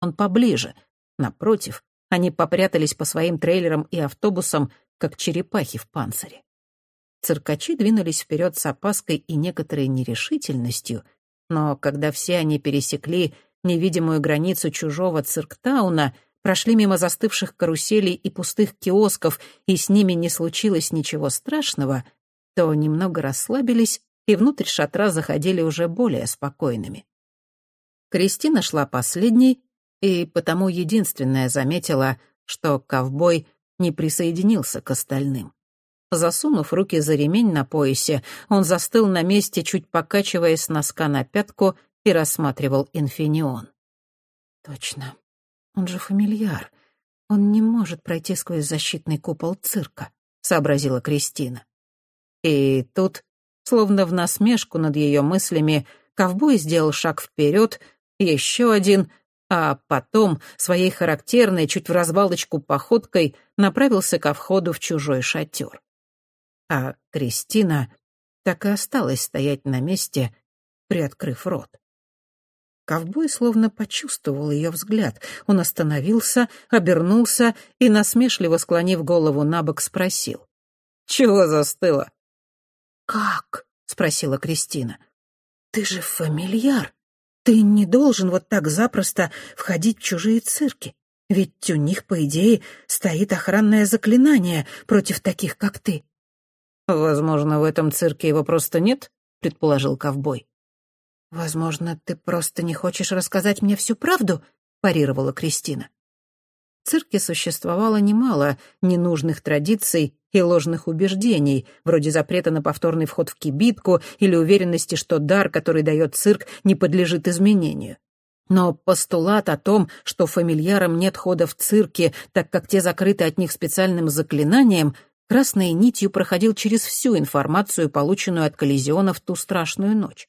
он поближе. Напротив, они попрятались по своим трейлерам и автобусам, как черепахи в панцире. Циркачи двинулись вперед с опаской и некоторой нерешительностью, но когда все они пересекли невидимую границу чужого цирктауна, прошли мимо застывших каруселей и пустых киосков, и с ними не случилось ничего страшного, то немного расслабились и внутрь шатра заходили уже более спокойными. Кристина шла последней, и потому единственная заметила, что ковбой не присоединился к остальным. Засунув руки за ремень на поясе, он застыл на месте, чуть покачиваясь с носка на пятку, и рассматривал инфинион. «Точно. Он же фамильяр. Он не может пройти сквозь защитный купол цирка», — сообразила Кристина. И тут, словно в насмешку над ее мыслями, ковбой сделал шаг вперед, еще один, а потом своей характерной, чуть в развалочку походкой направился ко входу в чужой шатер. А Кристина так и осталась стоять на месте, приоткрыв рот. Ковбой словно почувствовал ее взгляд. Он остановился, обернулся и, насмешливо склонив голову на бок, спросил. «Чего застыла?» «Как?» — спросила Кристина. «Ты же фамильяр. Ты не должен вот так запросто входить в чужие цирки. Ведь у них, по идее, стоит охранное заклинание против таких, как ты». «Возможно, в этом цирке его просто нет?» — предположил ковбой. «Возможно, ты просто не хочешь рассказать мне всю правду?» — парировала Кристина. В цирке существовало немало ненужных традиций и ложных убеждений, вроде запрета на повторный вход в кибитку или уверенности, что дар, который дает цирк, не подлежит изменению. Но постулат о том, что фамильярам нет хода в цирке, так как те закрыты от них специальным заклинанием, красной нитью проходил через всю информацию, полученную от коллизиона в ту страшную ночь.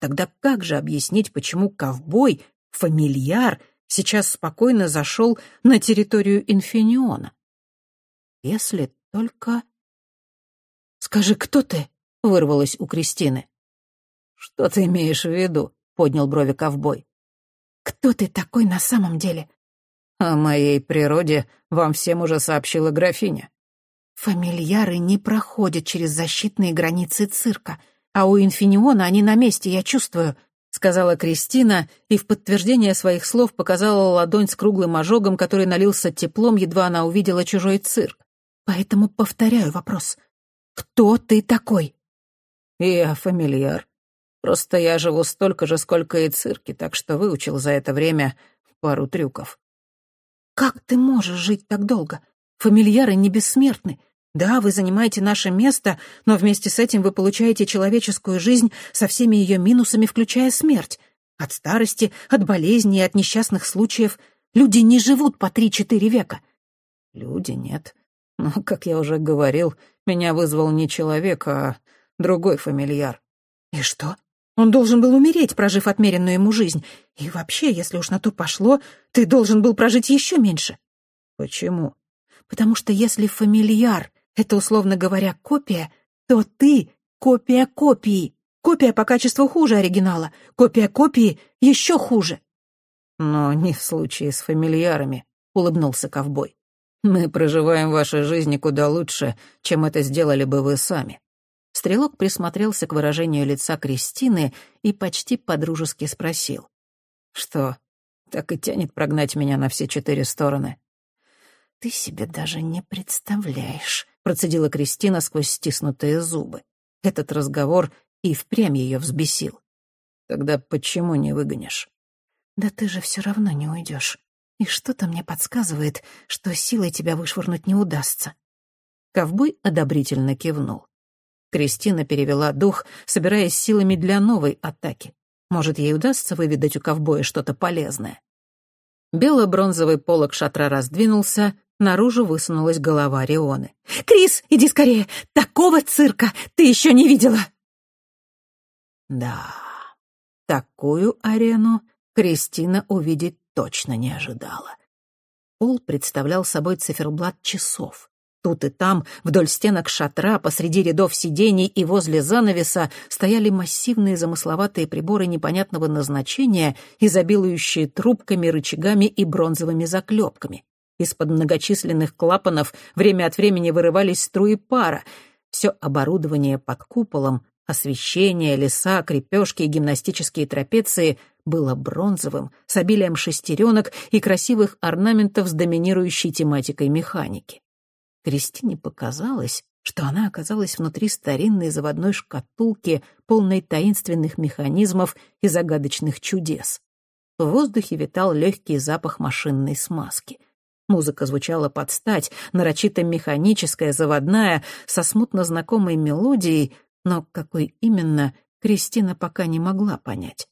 Тогда как же объяснить, почему ковбой, фамильяр, сейчас спокойно зашел на территорию Инфиниона? Если только... «Скажи, кто ты?» — вырвалось у Кристины. «Что ты имеешь в виду?» — поднял брови ковбой. «Кто ты такой на самом деле?» «О моей природе вам всем уже сообщила графиня». «Фамильяры не проходят через защитные границы цирка», а у Инфиниона они на месте, я чувствую», — сказала Кристина и в подтверждение своих слов показала ладонь с круглым ожогом, который налился теплом, едва она увидела чужой цирк. «Поэтому повторяю вопрос. Кто ты такой?» «Я фамильяр. Просто я живу столько же, сколько и цирки, так что выучил за это время пару трюков». «Как ты можешь жить так долго? Фамильяры не бессмертны. Да, вы занимаете наше место, но вместе с этим вы получаете человеческую жизнь со всеми ее минусами, включая смерть. От старости, от болезней, от несчастных случаев. Люди не живут по три-четыре века. Люди нет. Но, как я уже говорил, меня вызвал не человек, а другой фамильяр. И что? Он должен был умереть, прожив отмеренную ему жизнь. И вообще, если уж на то пошло, ты должен был прожить еще меньше. Почему? Потому что если фамильяр это, условно говоря, копия, то ты — копия копии. Копия по качеству хуже оригинала, копия копии еще хуже. Но не в случае с фамильярами, — улыбнулся ковбой. Мы проживаем ваши жизни куда лучше, чем это сделали бы вы сами. Стрелок присмотрелся к выражению лица Кристины и почти подружески спросил. «Что, так и тянет прогнать меня на все четыре стороны?» «Ты себе даже не представляешь», процедила Кристина сквозь стиснутые зубы. Этот разговор и впрямь ее взбесил. «Тогда почему не выгонишь?» «Да ты же все равно не уйдешь. И что-то мне подсказывает, что силой тебя вышвырнуть не удастся». Ковбой одобрительно кивнул. Кристина перевела дух, собираясь силами для новой атаки. Может, ей удастся выведать у ковбоя что-то полезное. Бело-бронзовый полог шатра раздвинулся, Наружу высунулась голова Рионы. «Крис, иди скорее! Такого цирка ты еще не видела!» Да, такую арену Кристина увидеть точно не ожидала. Пол представлял собой циферблат часов. Тут и там, вдоль стенок шатра, посреди рядов сидений и возле занавеса стояли массивные замысловатые приборы непонятного назначения, изобилующие трубками, рычагами и бронзовыми заклепками. Из-под многочисленных клапанов время от времени вырывались струи пара. Все оборудование под куполом, освещение, леса, крепежки и гимнастические трапеции было бронзовым, с обилием шестеренок и красивых орнаментов с доминирующей тематикой механики. Кристине показалось, что она оказалась внутри старинной заводной шкатулки, полной таинственных механизмов и загадочных чудес. В воздухе витал легкий запах машинной смазки. Музыка звучала под стать, нарочито механическая, заводная, со смутно знакомой мелодией, но какой именно, Кристина пока не могла понять.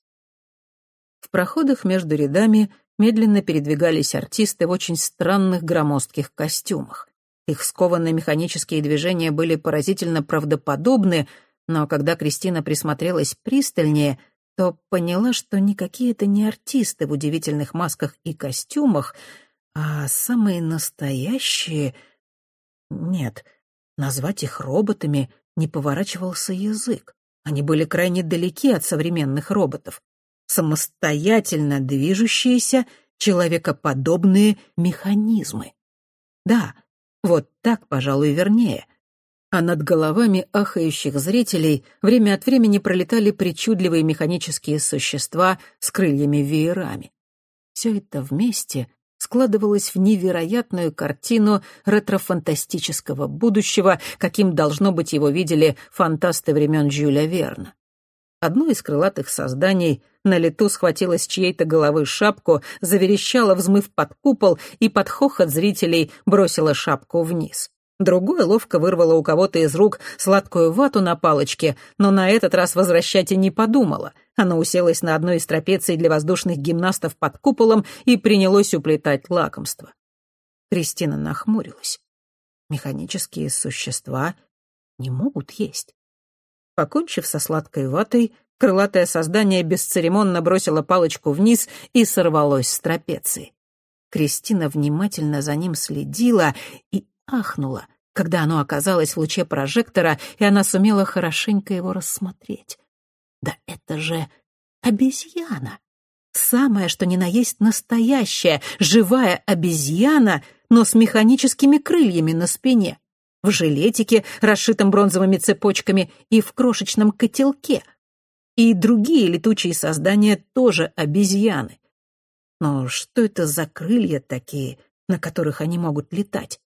В проходах между рядами медленно передвигались артисты в очень странных громоздких костюмах. Их скованные механические движения были поразительно правдоподобны, но когда Кристина присмотрелась пристальнее, то поняла, что никакие это не артисты в удивительных масках и костюмах, а самые настоящие... Нет, назвать их роботами не поворачивался язык. Они были крайне далеки от современных роботов. Самостоятельно движущиеся, человекоподобные механизмы. Да, вот так, пожалуй, вернее. А над головами ахающих зрителей время от времени пролетали причудливые механические существа с крыльями-веерами. Все это вместе складывалось в невероятную картину ретро-фантастического будущего, каким, должно быть, его видели фантасты времен Жюля Верна. Одно из крылатых созданий на лету схватило с чьей-то головы шапку, заверещало, взмыв под купол, и под хохот зрителей бросило шапку вниз. Другое ловко вырвало у кого-то из рук сладкую вату на палочке, но на этот раз возвращать и не подумала. Она уселась на одной из трапеций для воздушных гимнастов под куполом и принялось уплетать лакомство. Кристина нахмурилась. Механические существа не могут есть. Покончив со сладкой ватой, крылатое создание бесцеремонно бросило палочку вниз и сорвалось с трапеции. Кристина внимательно за ним следила и ахнула, когда оно оказалось в луче прожектора, и она сумела хорошенько его рассмотреть. Да это же обезьяна! Самое, что ни на есть настоящая, живая обезьяна, но с механическими крыльями на спине в жилетике, расшитом бронзовыми цепочками, и в крошечном котелке. И другие летучие создания тоже обезьяны. Но что это за крылья такие, на которых они могут летать?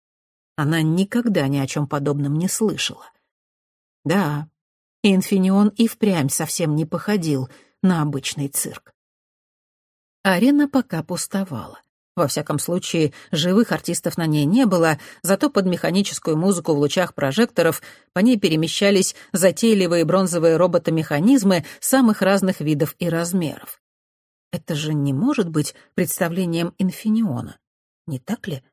Она никогда ни о чем подобном не слышала. Да, Инфинион и впрямь совсем не походил на обычный цирк. Арена пока пустовала. Во всяком случае, живых артистов на ней не было, зато под механическую музыку в лучах прожекторов по ней перемещались затейливые бронзовые роботы-механизмы самых разных видов и размеров. Это же не может быть представлением инфиниона, не так ли?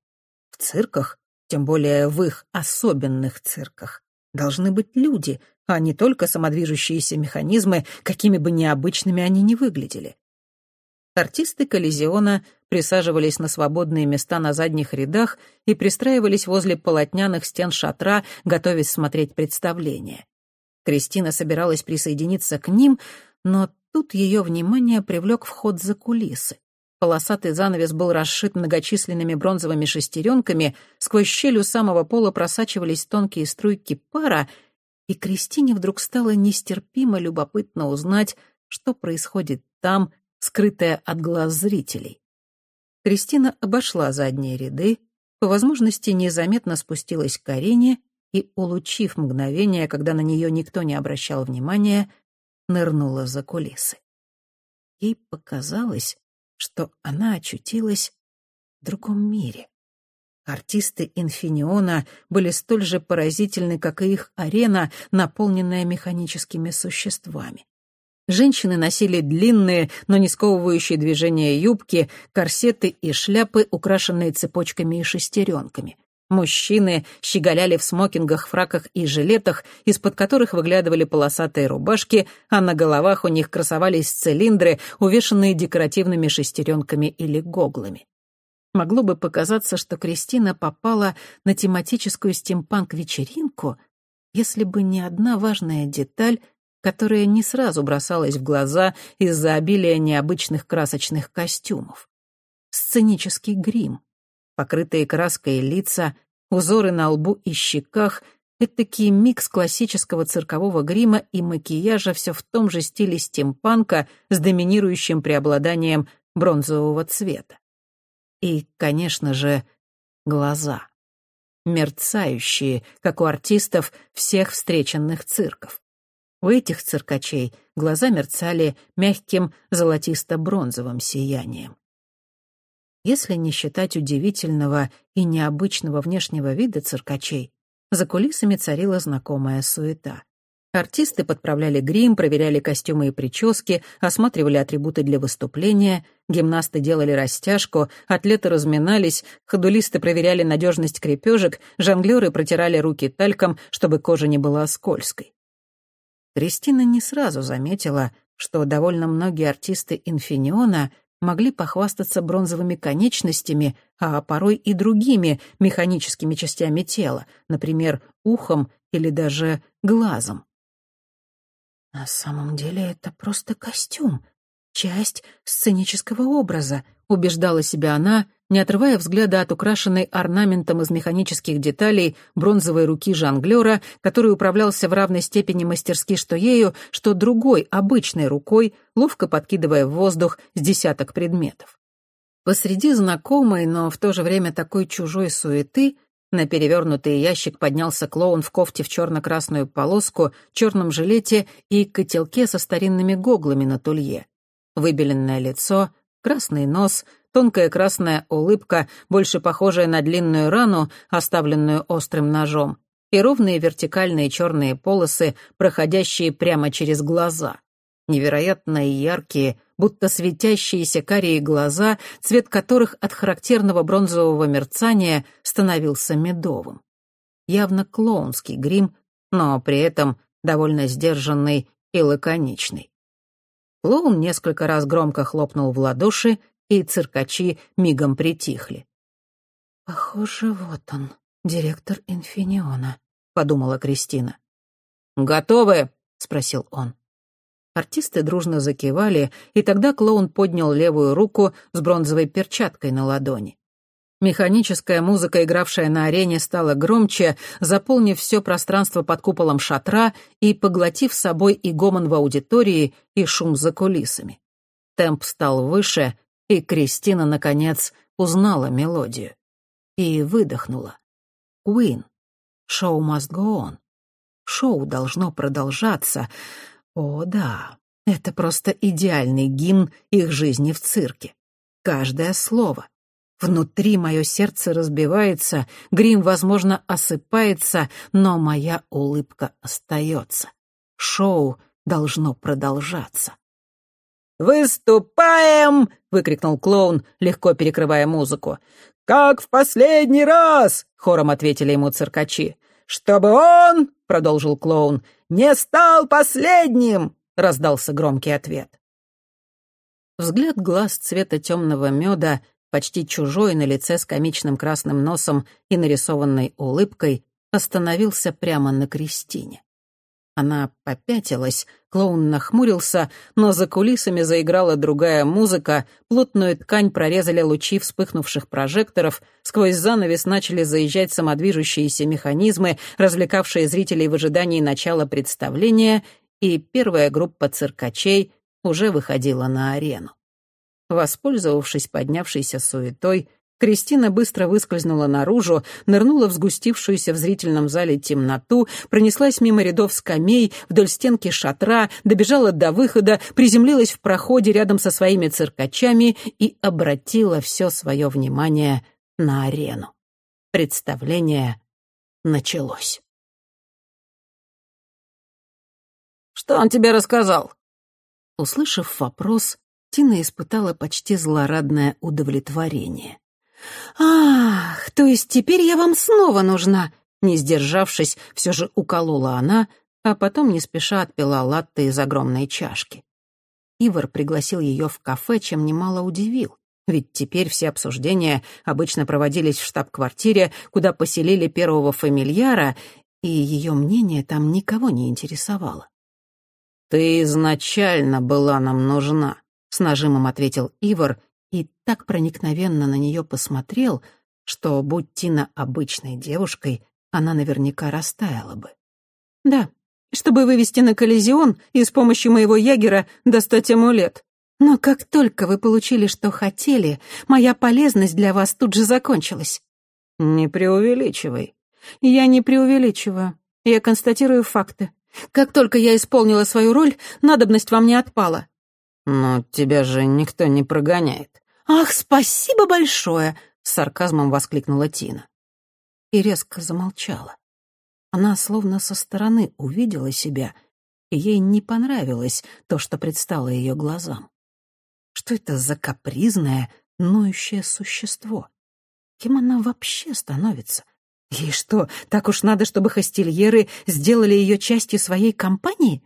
В цирках, тем более в их особенных цирках, должны быть люди, а не только самодвижущиеся механизмы, какими бы необычными они ни выглядели. Артисты коллизиона присаживались на свободные места на задних рядах и пристраивались возле полотняных стен шатра, готовясь смотреть представление. Кристина собиралась присоединиться к ним, но тут ее внимание привлек вход за кулисы. Полосатый занавес был расшит многочисленными бронзовыми шестеренками, сквозь щель у самого пола просачивались тонкие струйки пара, и Кристине вдруг стало нестерпимо любопытно узнать, что происходит там, скрытая от глаз зрителей. Кристина обошла задние ряды, по возможности незаметно спустилась к арене и, улучив мгновение, когда на нее никто не обращал внимания, нырнула за кулисы. Ей показалось, что она очутилась в другом мире. Артисты «Инфиниона» были столь же поразительны, как и их арена, наполненная механическими существами. Женщины носили длинные, но не сковывающие движения юбки, корсеты и шляпы, украшенные цепочками и шестеренками. Мужчины щеголяли в смокингах, фраках и жилетах, из-под которых выглядывали полосатые рубашки, а на головах у них красовались цилиндры, увешанные декоративными шестеренками или гоглами. могло бы показаться, что Кристина попала на тематическую стимпанк-вечеринку, если бы не одна важная деталь, которая не сразу бросалась в глаза из-за обилия необычных красочных костюмов. Сценический грим, покрытые краской лица, узоры на лбу и щеках — этакий микс классического циркового грима и макияжа все в том же стиле стимпанка с доминирующим преобладанием бронзового цвета. И, конечно же, глаза. Мерцающие, как у артистов всех встреченных цирков. У этих циркачей глаза мерцали мягким золотисто-бронзовым сиянием. Если не считать удивительного и необычного внешнего вида циркачей, за кулисами царила знакомая суета. Артисты подправляли грим, проверяли костюмы и прически, осматривали атрибуты для выступления, гимнасты делали растяжку, атлеты разминались, ходулисты проверяли надежность крепежек, жонглеры протирали руки тальком, чтобы кожа не была скользкой. Кристина не сразу заметила, что довольно многие артисты «Инфиниона» могли похвастаться бронзовыми конечностями, а порой и другими механическими частями тела, например, ухом или даже глазом. «На самом деле это просто костюм, часть сценического образа», — убеждала себя она, не отрывая взгляда от украшенной орнаментом из механических деталей бронзовой руки жонглера, который управлялся в равной степени мастерски что ею, что другой, обычной рукой, ловко подкидывая в воздух с десяток предметов. Посреди знакомой, но в то же время такой чужой суеты на перевернутый ящик поднялся клоун в кофте в черно-красную полоску, черном жилете и котелке со старинными гоглами на тулье. Выбеленное лицо, красный нос, тонкая красная улыбка, больше похожая на длинную рану, оставленную острым ножом, и ровные вертикальные черные полосы, проходящие прямо через глаза. Невероятно яркие, будто светящиеся карие глаза, цвет которых от характерного бронзового мерцания становился медовым. Явно клоунский грим, но при этом довольно сдержанный и лаконичный. Клоун несколько раз громко хлопнул в ладоши, и циркачи мигом притихли. «Похоже, вот он, директор Инфиниона», — подумала Кристина. «Готовы?» — спросил он. Артисты дружно закивали, и тогда клоун поднял левую руку с бронзовой перчаткой на ладони. Механическая музыка, игравшая на арене, стала громче, заполнив все пространство под куполом шатра и поглотив собой и гомон в аудитории, и шум за кулисами. Темп стал выше, и Кристина, наконец, узнала мелодию. И выдохнула. «Queen. Show must go on. Шоу должно продолжаться. О, да, это просто идеальный гимн их жизни в цирке. Каждое слово. Внутри мое сердце разбивается, грим, возможно, осыпается, но моя улыбка остается. Шоу должно продолжаться. «Выступаем!» — выкрикнул клоун, легко перекрывая музыку. «Как в последний раз!» — хором ответили ему циркачи. «Чтобы он, — продолжил клоун, — не стал последним!» — раздался громкий ответ. Взгляд глаз цвета темного меда, почти чужой на лице с комичным красным носом и нарисованной улыбкой, остановился прямо на Кристине. Она попятилась, клоун нахмурился, но за кулисами заиграла другая музыка, плотную ткань прорезали лучи вспыхнувших прожекторов, сквозь занавес начали заезжать самодвижущиеся механизмы, развлекавшие зрителей в ожидании начала представления, и первая группа циркачей уже выходила на арену. Воспользовавшись поднявшейся суетой, Кристина быстро выскользнула наружу, нырнула в сгустившуюся в зрительном зале темноту, пронеслась мимо рядов скамей, вдоль стенки шатра, добежала до выхода, приземлилась в проходе рядом со своими циркачами и обратила все свое внимание на арену. Представление началось. «Что он тебе рассказал?» Услышав вопрос, Тина испытала почти злорадное удовлетворение. «Ах, то есть теперь я вам снова нужна?» Не сдержавшись, все же уколола она, а потом не спеша отпила латте из огромной чашки. Ивар пригласил ее в кафе, чем немало удивил. Ведь теперь все обсуждения обычно проводились в штаб-квартире, куда поселили первого фамильяра, и ее мнение там никого не интересовало. «Ты изначально была нам нужна», — с нажимом ответил Ивар и так проникновенно на нее посмотрел, что, будь Тина обычной девушкой, она наверняка растаяла бы. «Да, чтобы вывести на коллизион и с помощью моего ягера достать амулет. Но как только вы получили, что хотели, моя полезность для вас тут же закончилась». «Не преувеличивай». «Я не преувеличиваю. Я констатирую факты. Как только я исполнила свою роль, надобность вам не отпала». «Но тебя же никто не прогоняет». «Ах, спасибо большое!» — с сарказмом воскликнула Тина. И резко замолчала. Она словно со стороны увидела себя, и ей не понравилось то, что предстало ее глазам. Что это за капризное, ноющее существо? Кем она вообще становится? Ей что, так уж надо, чтобы хостельеры сделали ее частью своей компании?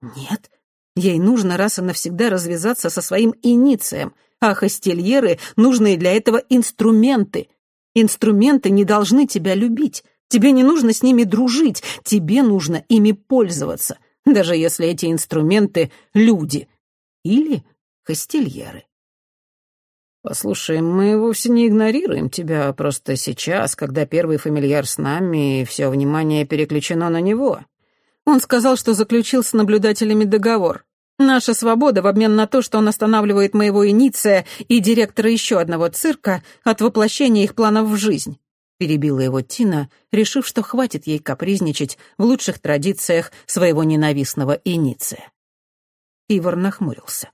Нет, ей нужно раз и навсегда развязаться со своим иницием, а хостельеры — нужные для этого инструменты. Инструменты не должны тебя любить, тебе не нужно с ними дружить, тебе нужно ими пользоваться, даже если эти инструменты — люди. Или хостельеры. «Послушай, мы вовсе не игнорируем тебя, просто сейчас, когда первый фамильяр с нами, все внимание переключено на него». Он сказал, что заключил с наблюдателями договор. Наша свобода в обмен на то, что он останавливает моего иниция и директора еще одного цирка от воплощения их планов в жизнь. Перебила его Тина, решив, что хватит ей капризничать в лучших традициях своего ненавистного иниция. Ивар нахмурился.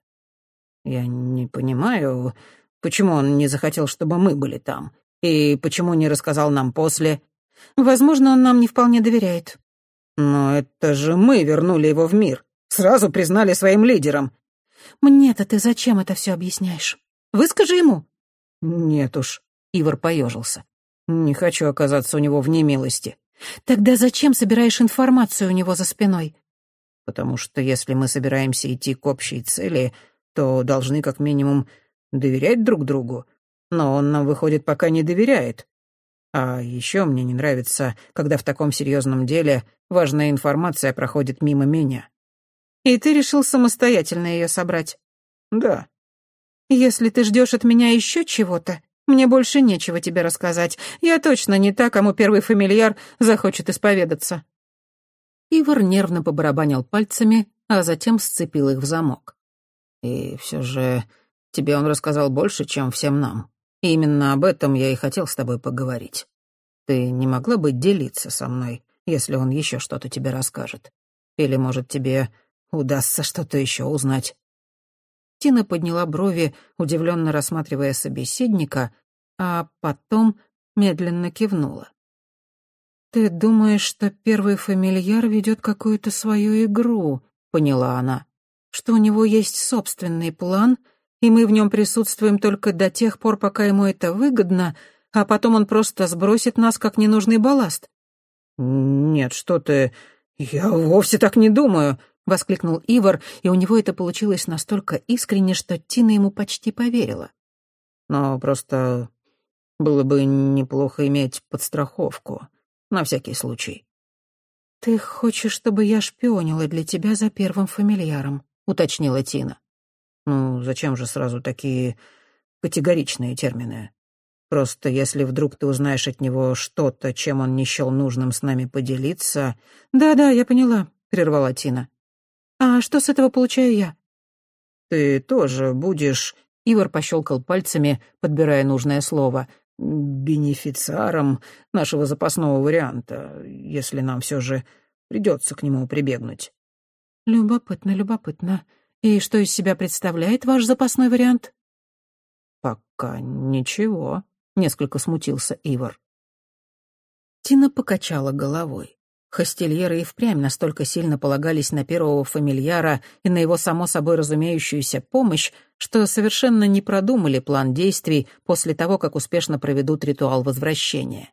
«Я не понимаю, почему он не захотел, чтобы мы были там, и почему не рассказал нам после?» «Возможно, он нам не вполне доверяет». «Но это же мы вернули его в мир, сразу признали своим лидером». «Мне-то ты зачем это все объясняешь? Выскажи ему». «Нет уж», — Ивар поежился. «Не хочу оказаться у него в немилости». «Тогда зачем собираешь информацию у него за спиной?» «Потому что если мы собираемся идти к общей цели, то должны как минимум доверять друг другу. Но он нам, выходит, пока не доверяет. А еще мне не нравится, когда в таком серьезном деле важная информация проходит мимо меня. И ты решил самостоятельно ее собрать? Да. Если ты ждешь от меня еще чего-то, мне больше нечего тебе рассказать. Я точно не та, кому первый фамильяр захочет исповедаться. Ивар нервно побарабанил пальцами, а затем сцепил их в замок. И все же тебе он рассказал больше, чем всем нам. И именно об этом я и хотел с тобой поговорить. Ты не могла бы делиться со мной, если он еще что-то тебе расскажет? Или, может, тебе удастся что-то еще узнать?» Тина подняла брови, удивленно рассматривая собеседника, а потом медленно кивнула. «Ты думаешь, что первый фамильяр ведет какую-то свою игру?» — поняла она что у него есть собственный план, и мы в нем присутствуем только до тех пор, пока ему это выгодно, а потом он просто сбросит нас как ненужный балласт. «Нет, что ты... Я вовсе так не думаю», — воскликнул Ивар, и у него это получилось настолько искренне, что Тина ему почти поверила. «Но просто было бы неплохо иметь подстраховку, на всякий случай». «Ты хочешь, чтобы я шпионила для тебя за первым фамильяром?» — уточнила Тина. «Ну, зачем же сразу такие категоричные термины? Просто если вдруг ты узнаешь от него что-то, чем он не счел нужным с нами поделиться...» «Да-да, я поняла», — прервала Тина. «А что с этого получаю я?» «Ты тоже будешь...» — Ивар пощелкал пальцами, подбирая нужное слово. «Бенефициаром нашего запасного варианта, если нам все же придется к нему прибегнуть». «Любопытно, любопытно. И что из себя представляет ваш запасной вариант?» «Пока ничего», — несколько смутился Ивар. Тина покачала головой. Хостельеры и впрямь настолько сильно полагались на первого фамильяра и на его само собой разумеющуюся помощь, что совершенно не продумали план действий после того, как успешно проведут ритуал возвращения.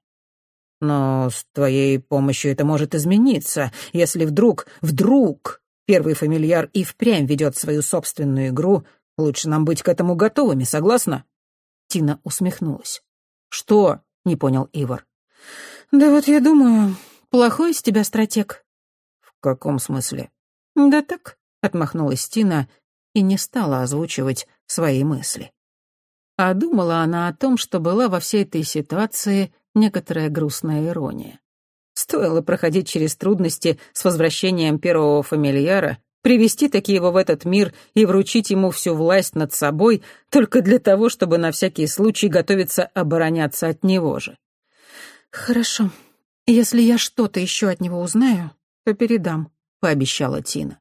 «Но с твоей помощью это может измениться, если вдруг, вдруг первый фамильяр и впрямь ведет свою собственную игру, лучше нам быть к этому готовыми, согласна? Тина усмехнулась. «Что?» — не понял Ивар. «Да вот я думаю, плохой из тебя стратег». «В каком смысле?» «Да так», — отмахнулась Тина и не стала озвучивать свои мысли. А думала она о том, что была во всей этой ситуации некоторая грустная ирония. Стоило проходить через трудности с возвращением первого фамильяра, привести таки его в этот мир и вручить ему всю власть над собой только для того, чтобы на всякий случай готовиться обороняться от него же. «Хорошо. Если я что-то еще от него узнаю, то передам», — пообещала Тина.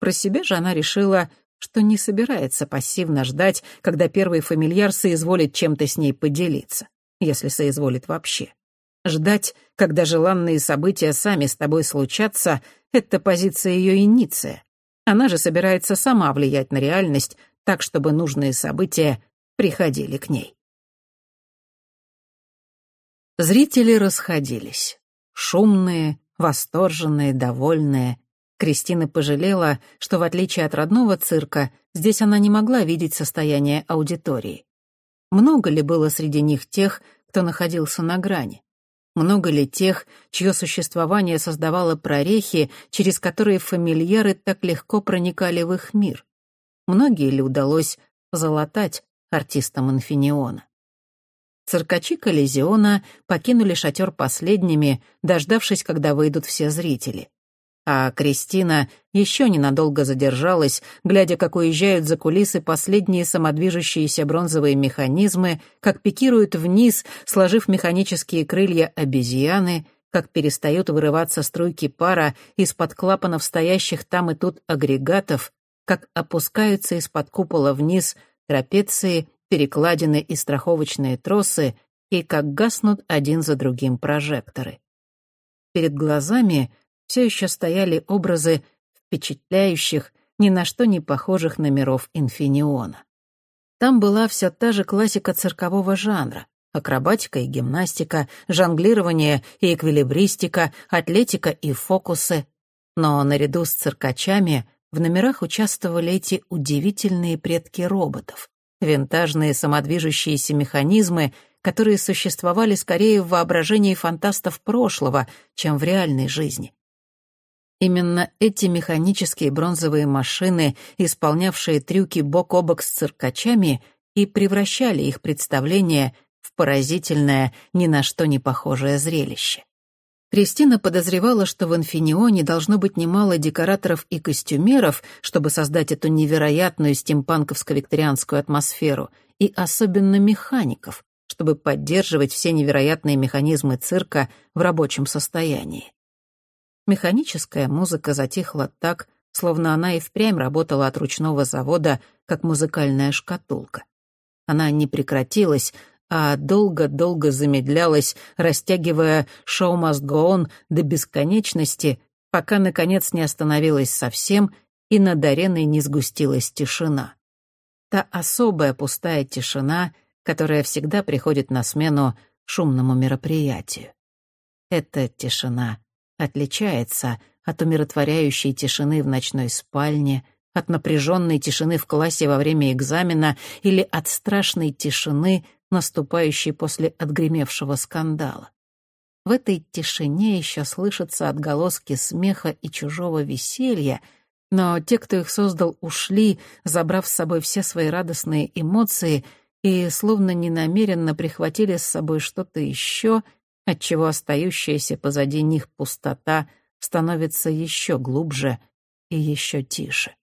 Про себя же она решила, что не собирается пассивно ждать, когда первый фамильяр соизволит чем-то с ней поделиться, если соизволит вообще. Ждать, когда желанные события сами с тобой случатся, — это позиция ее иниция. Она же собирается сама влиять на реальность так, чтобы нужные события приходили к ней. Зрители расходились. Шумные, восторженные, довольные. Кристина пожалела, что в отличие от родного цирка, здесь она не могла видеть состояние аудитории. Много ли было среди них тех, кто находился на грани? Много ли тех, чье существование создавало прорехи, через которые фамильяры так легко проникали в их мир? Многие ли удалось залатать артистам Инфиниона? Циркачи Коллизиона покинули шатер последними, дождавшись, когда выйдут все зрители. А Кристина еще ненадолго задержалась, глядя, как уезжают за кулисы последние самодвижущиеся бронзовые механизмы, как пикируют вниз, сложив механические крылья обезьяны, как перестают вырываться струйки пара из-под клапанов стоящих там и тут агрегатов, как опускаются из-под купола вниз трапеции, перекладины и страховочные тросы, и как гаснут один за другим прожекторы. Перед глазами — все еще стояли образы впечатляющих, ни на что не похожих номеров Инфиниона. Там была вся та же классика циркового жанра — акробатика и гимнастика, жонглирование и эквилибристика, атлетика и фокусы. Но наряду с циркачами в номерах участвовали эти удивительные предки роботов, винтажные самодвижущиеся механизмы, которые существовали скорее в воображении фантастов прошлого, чем в реальной жизни. Именно эти механические бронзовые машины, исполнявшие трюки бок о бок с циркачами, и превращали их представление в поразительное, ни на что не похожее зрелище. Кристина подозревала, что в «Инфинионе» должно быть немало декораторов и костюмеров, чтобы создать эту невероятную стимпанковско-викторианскую атмосферу, и особенно механиков, чтобы поддерживать все невероятные механизмы цирка в рабочем состоянии. Механическая музыка затихла так, словно она и впрямь работала от ручного завода, как музыкальная шкатулка. Она не прекратилась, а долго-долго замедлялась, растягивая «Show must go on» до бесконечности, пока, наконец, не остановилась совсем и над ареной не сгустилась тишина. Та особая пустая тишина, которая всегда приходит на смену шумному мероприятию. Это тишина отличается от умиротворяющей тишины в ночной спальне, от напряженной тишины в классе во время экзамена или от страшной тишины, наступающей после отгремевшего скандала. В этой тишине еще слышатся отголоски смеха и чужого веселья, но те, кто их создал, ушли, забрав с собой все свои радостные эмоции и словно ненамеренно прихватили с собой что-то еще — отчего остающаяся позади них пустота становится еще глубже и еще тише.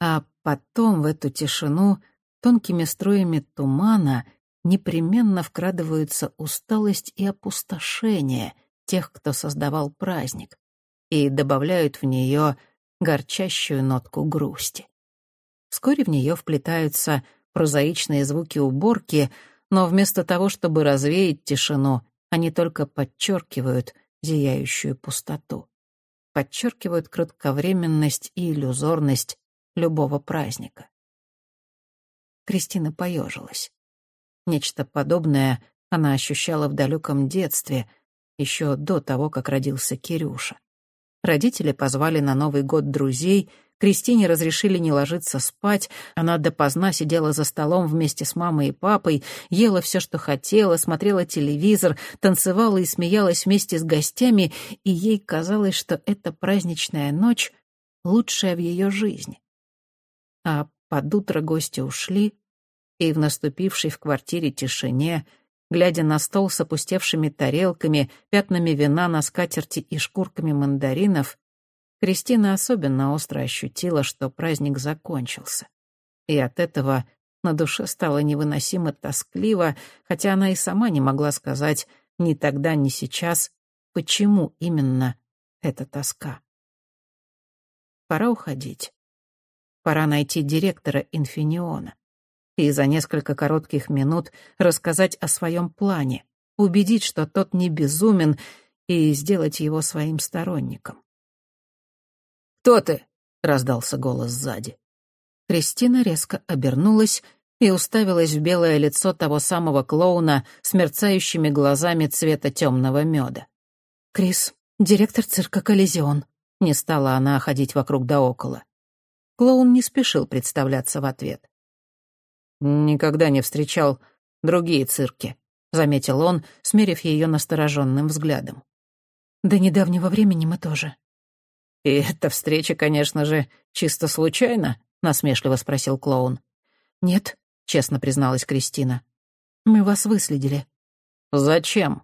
А потом в эту тишину тонкими струями тумана непременно вкрадываются усталость и опустошение тех, кто создавал праздник, и добавляют в нее горчащую нотку грусти. Вскоре в нее вплетаются прозаичные звуки уборки, но вместо того, чтобы развеять тишину, они только подчеркивают зияющую пустоту, подчеркивают кратковременность и иллюзорность любого праздника. Кристина поежилась. Нечто подобное она ощущала в далеком детстве, еще до того, как родился Кирюша. Родители позвали на Новый год друзей, Кристине разрешили не ложиться спать, она допоздна сидела за столом вместе с мамой и папой, ела все, что хотела, смотрела телевизор, танцевала и смеялась вместе с гостями, и ей казалось, что эта праздничная ночь лучшая в ее жизни. А под утро гости ушли, и в наступившей в квартире тишине, глядя на стол с опустевшими тарелками, пятнами вина на скатерти и шкурками мандаринов, Кристина особенно остро ощутила, что праздник закончился. И от этого на душе стало невыносимо тоскливо, хотя она и сама не могла сказать ни тогда, ни сейчас, почему именно эта тоска. Пора уходить. Пора найти директора Инфиниона и за несколько коротких минут рассказать о своем плане, убедить, что тот не безумен, и сделать его своим сторонником. «Кто ты?» — раздался голос сзади. Кристина резко обернулась и уставилась в белое лицо того самого клоуна с мерцающими глазами цвета темного меда. «Крис, директор цирка «Коллизион». Не стала она ходить вокруг да около. Клоун не спешил представляться в ответ. «Никогда не встречал другие цирки», — заметил он, смерив ее настороженным взглядом. «До недавнего времени мы тоже. «И эта встреча, конечно же, чисто случайно?» — насмешливо спросил клоун. «Нет», — честно призналась Кристина. «Мы вас выследили». «Зачем?»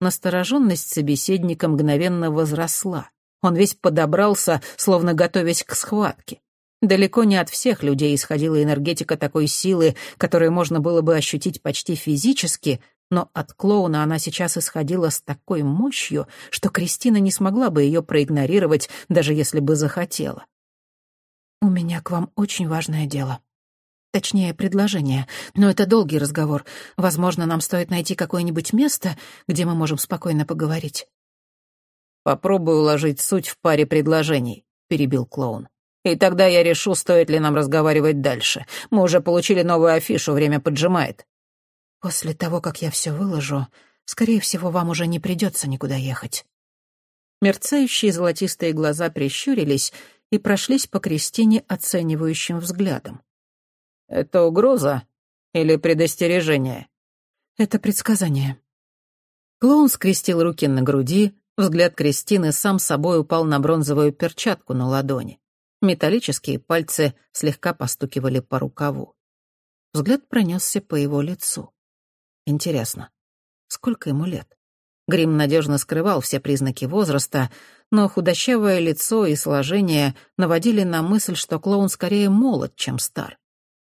Настороженность собеседника мгновенно возросла. Он весь подобрался, словно готовясь к схватке. Далеко не от всех людей исходила энергетика такой силы, которую можно было бы ощутить почти физически, но от клоуна она сейчас исходила с такой мощью, что Кристина не смогла бы ее проигнорировать, даже если бы захотела. «У меня к вам очень важное дело. Точнее, предложение. Но это долгий разговор. Возможно, нам стоит найти какое-нибудь место, где мы можем спокойно поговорить». «Попробую уложить суть в паре предложений», — перебил клоун. «И тогда я решу, стоит ли нам разговаривать дальше. Мы уже получили новую афишу, время поджимает. После того, как я все выложу, скорее всего, вам уже не придется никуда ехать». Мерцающие золотистые глаза прищурились и прошлись по Кристине оценивающим взглядом. «Это угроза или предостережение?» «Это предсказание». Клоун скрестил руки на груди, взгляд Кристины сам собой упал на бронзовую перчатку на ладони. Металлические пальцы слегка постукивали по рукаву. Взгляд пронесся по его лицу. Интересно, сколько ему лет? Грим надежно скрывал все признаки возраста, но худощавое лицо и сложение наводили на мысль, что клоун скорее молод, чем стар.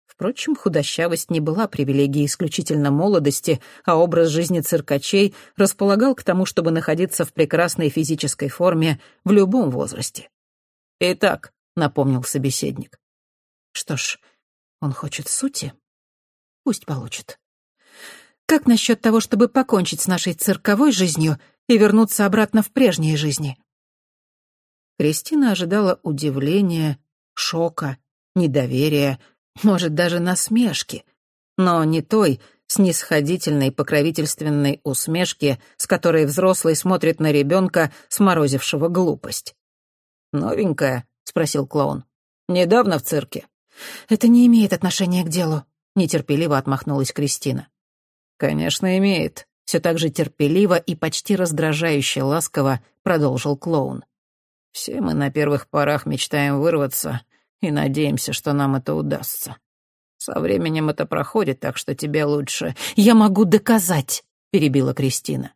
Впрочем, худощавость не была привилегией исключительно молодости, а образ жизни циркачей располагал к тому, чтобы находиться в прекрасной физической форме в любом возрасте. «Итак», — напомнил собеседник. «Что ж, он хочет сути? Пусть получит». Как насчет того, чтобы покончить с нашей цирковой жизнью и вернуться обратно в прежние жизни?» Кристина ожидала удивления, шока, недоверия, может, даже насмешки, но не той снисходительной покровительственной усмешки, с которой взрослый смотрит на ребенка, сморозившего глупость. «Новенькая?» — спросил клоун. «Недавно в цирке?» «Это не имеет отношения к делу», — нетерпеливо отмахнулась Кристина. «Конечно, имеет», — все так же терпеливо и почти раздражающе ласково продолжил клоун. «Все мы на первых порах мечтаем вырваться и надеемся, что нам это удастся. Со временем это проходит, так что тебе лучше...» «Я могу доказать», — перебила Кристина.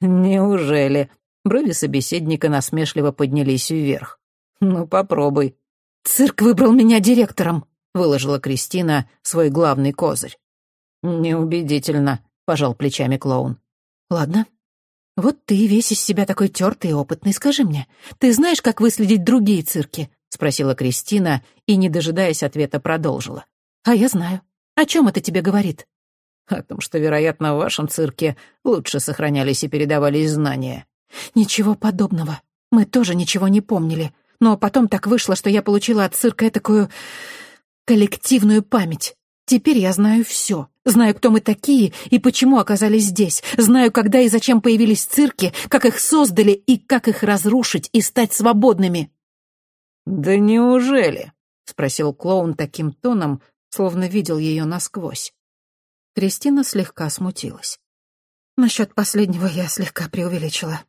«Неужели?» Брови собеседника насмешливо поднялись вверх. «Ну, попробуй». «Цирк выбрал меня директором», — выложила Кристина свой главный козырь. «Неубедительно», — пожал плечами клоун. «Ладно. Вот ты весь из себя такой тёртый и опытный. Скажи мне, ты знаешь, как выследить другие цирки?» — спросила Кристина и, не дожидаясь ответа, продолжила. «А я знаю. О чем это тебе говорит?» «О том, что, вероятно, в вашем цирке лучше сохранялись и передавались знания». «Ничего подобного. Мы тоже ничего не помнили. Но потом так вышло, что я получила от цирка такую коллективную память. Теперь я знаю все. Знаю, кто мы такие и почему оказались здесь. Знаю, когда и зачем появились цирки, как их создали и как их разрушить и стать свободными. «Да неужели?» — спросил клоун таким тоном, словно видел ее насквозь. Кристина слегка смутилась. Насчет последнего я слегка преувеличила.